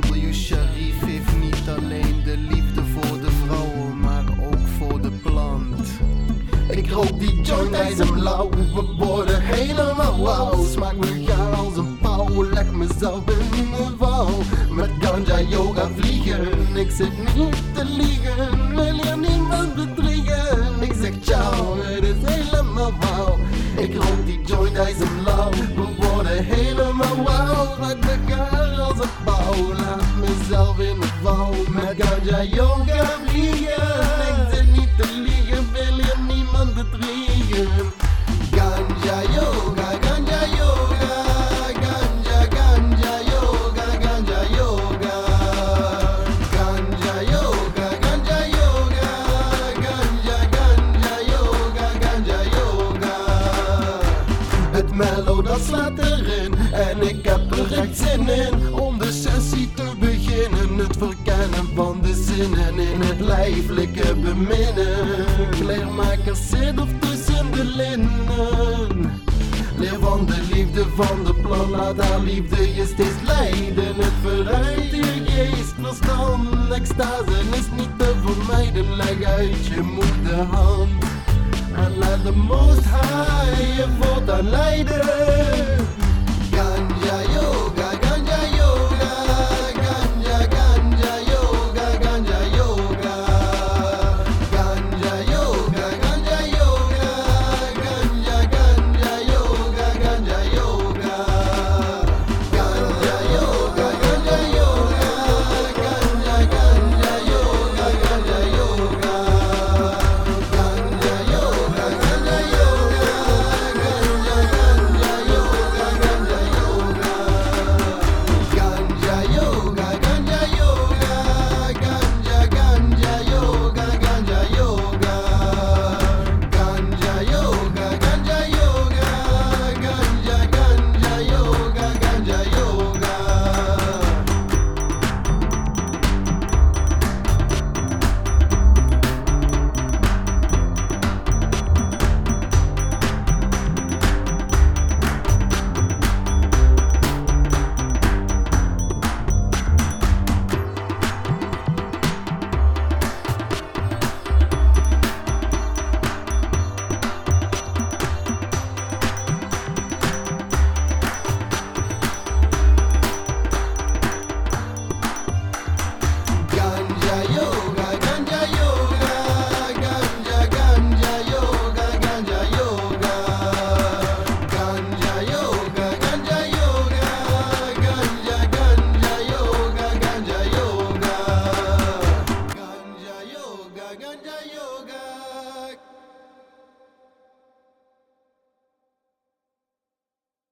W. Sharif heeft niet alleen de liefde voor de vrouwen, maar ook voor de plant. Ik rook die joint, hij is een blauw. We worden helemaal wauw. Smaak me gaar als een pauw. Leg mezelf in de val. Met ganja yoga vliegen. Ik zit niet te liegen. Wil je niemand bedriegen? Ik zeg ciao, het is helemaal wauw. Ik rook die joint, hij is een blauw. We worden helemaal wauw. Me pauw. Laat mezelf in de val. Met ganja yoga vliegen. Ik zit niet te liegen. Wil je niemand bedriegen? Ganja yoga, ganja yoga, ganja, ganja yoga, ganja yoga, ganja yoga, ganja yoga, ganja, ganja yoga, ganja yoga. Het mellow dat slaat erin en ik heb echt zin in om de sessie te beginnen. Het verkennen van de zinnen in het lijf likken beminnen. Kleermakers zit of tussen de linnen. Leer van de liefde van de plan, laat haar liefde je steeds leiden. Het verruimt je geest, verstand, extase is niet te vermijden. Leg uit je moederhand en laat de most high je voortaan leiden.